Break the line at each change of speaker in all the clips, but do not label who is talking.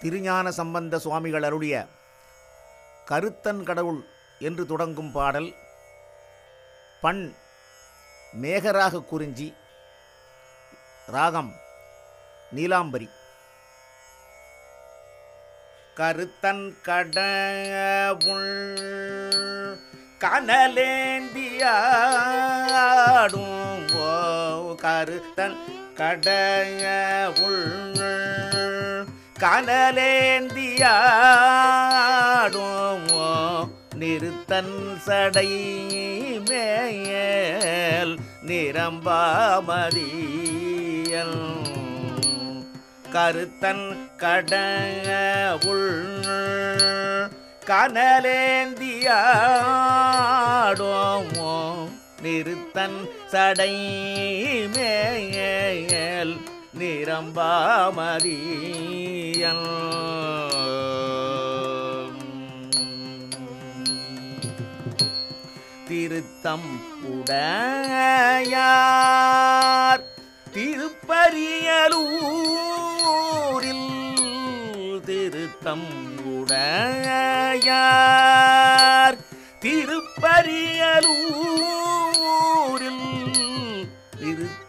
திருஞான சம்பந்த சுவாமிகள் அருளிய கருத்தன் கடவுள் என்று தொடங்கும் பாடல் பண் மேகராக குறிஞ்சி ராகம் நீலாம்பரி. கருத்தன் கடவுள் கனலேந்தியாடும் ஓ கருத்தன் கடவுள் கனலேந்தியாடும் நிறுத்தன் சடை மேல் நிரம்பாமதியல். கருத்தன் கடவுள் கனலேந்தியாடோமோ நிறுத்தன் சடை மேல் நிரம்பாமதியன் திருத்தம் உடையார் திருப்பரியலூரில் திருத்தம் உடையார் திருப்பரியலூர்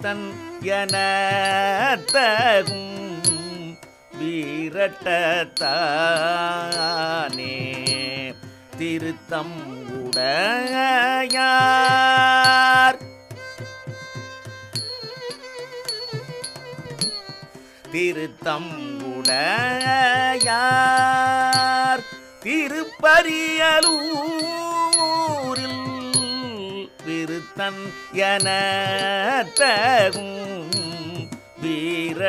தன் என தகும் வீரட்டத்தானே. திருத்தம் உடையார். திருத்தம் உடையார். திருப்பரியலூர் தன் என தகும் வீரட்டத்தானே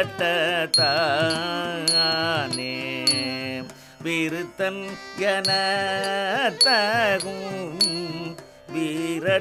விருத்தன் என தகும் வீரட்டத்தானே